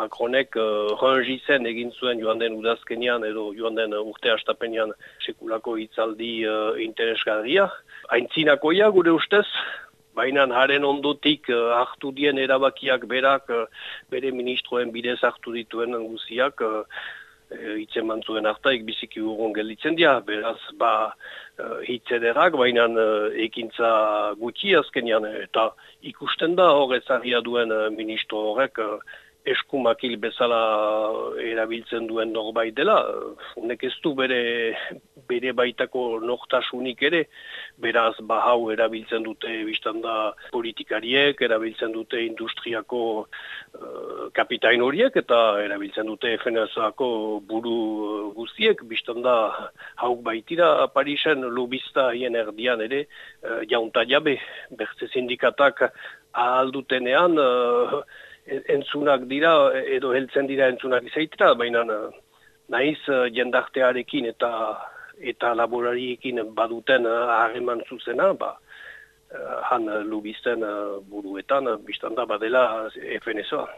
Macronek uh, zen egin zuen joan den udazkenian edo joan den urte astapenean sekulako hitzaldi uh, interesgarria. Aintzinakoia gure ustez, baina haren ondotik uh, hartu dien erabakiak berak uh, bere ministroen bidez hartu dituen guziak uh, hitzen mantzuen hartaik biziki urgun gelditzen dira, beraz, ba, hitzederak, baina ekintza gutxi azkenian, eta ikusten da horrezaria duen ministro horrek eskumakil bezala erabiltzen duen norbait dela, honek ez du bere, bere baitako nortasunik ere, beraz bahau erabiltzen dute biztanda politikariek, erabiltzen dute industriako uh, kapitain horiek, eta erabiltzen dute FNSako buru uh, guztiek, biztanda hauk baitira Parisen lubista hien erdian ere, uh, jaunta jabe, bertze sindikatak ahaldutenean, uh, entzunak dira, edo heltzen dira entzunak izaitera, baina eh, naiz eh, jendartearekin eta eta laborariekin baduten eh, hageman zuzena, ba, han lubizten buruetan, biztanda badela FNSOa.